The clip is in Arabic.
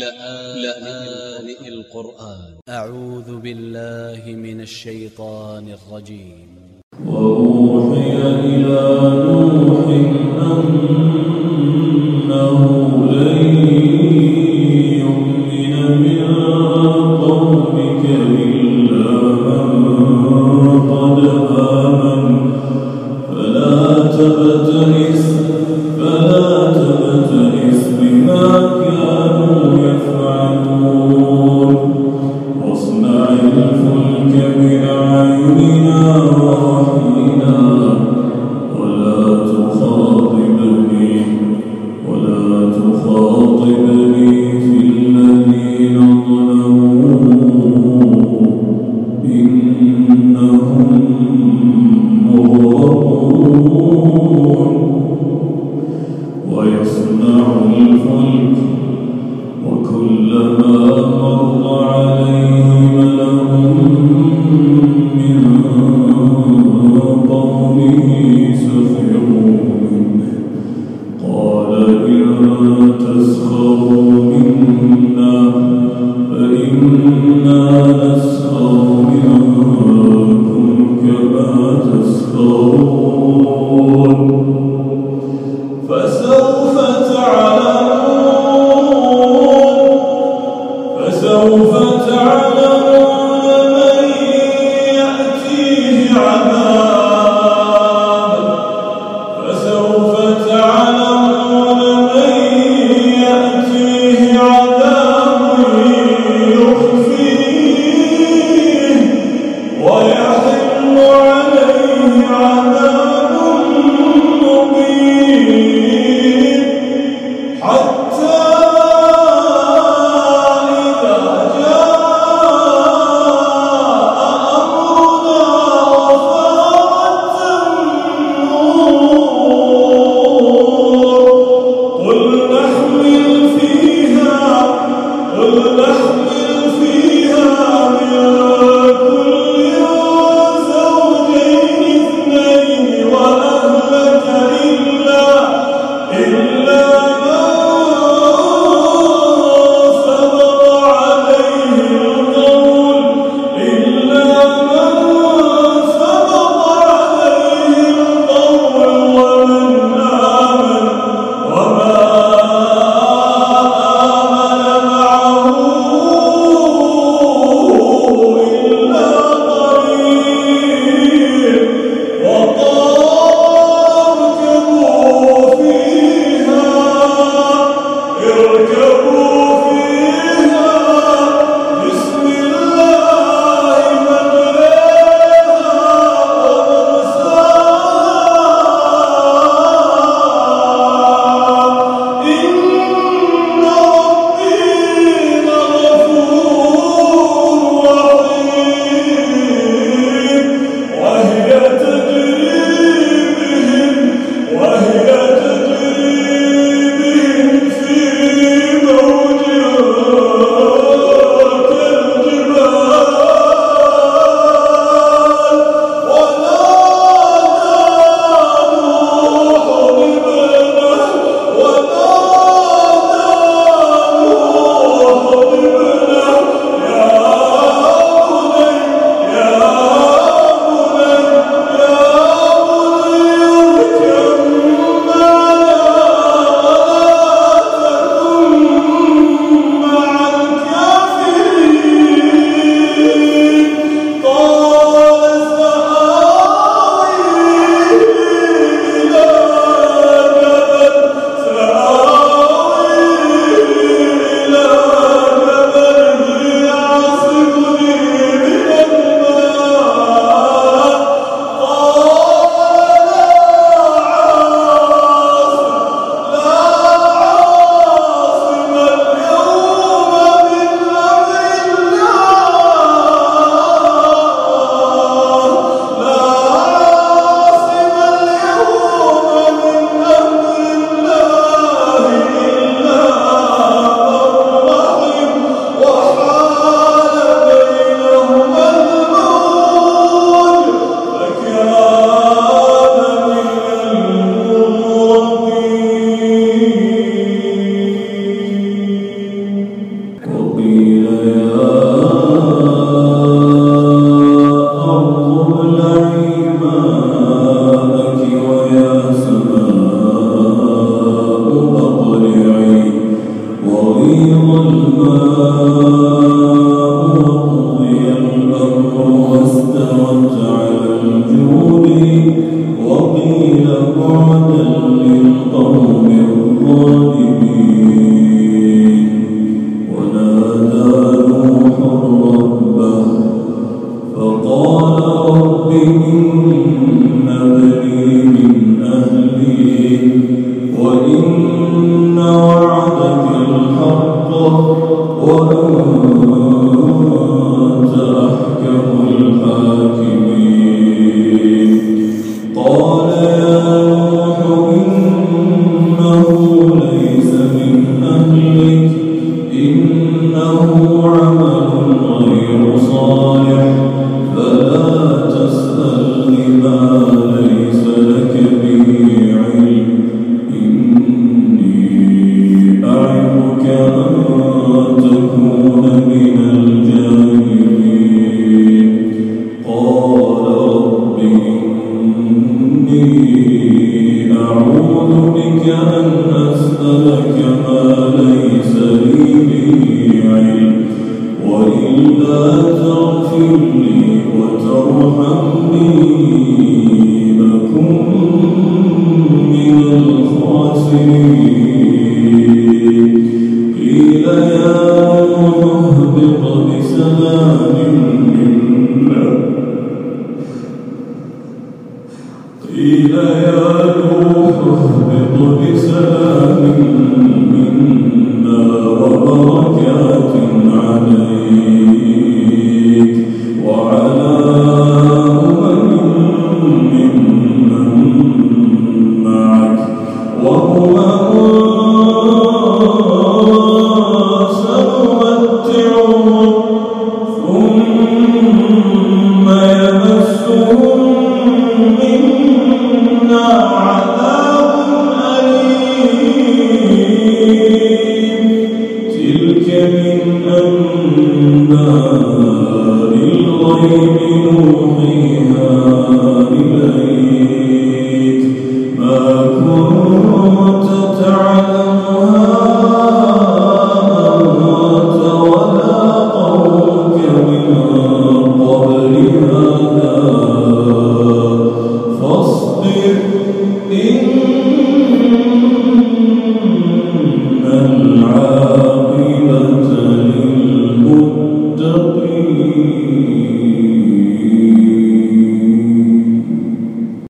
لآن القرآن. أ ع و ذ ب ا ل ل ه من ا ل ش ي ط ا ن ا ل ج ي م وأوحي إلى نوح أنه سوف تعلم. عن الجود وقيل بعدا بما قيل يا نوح بسلام منا وبركات عليك. 您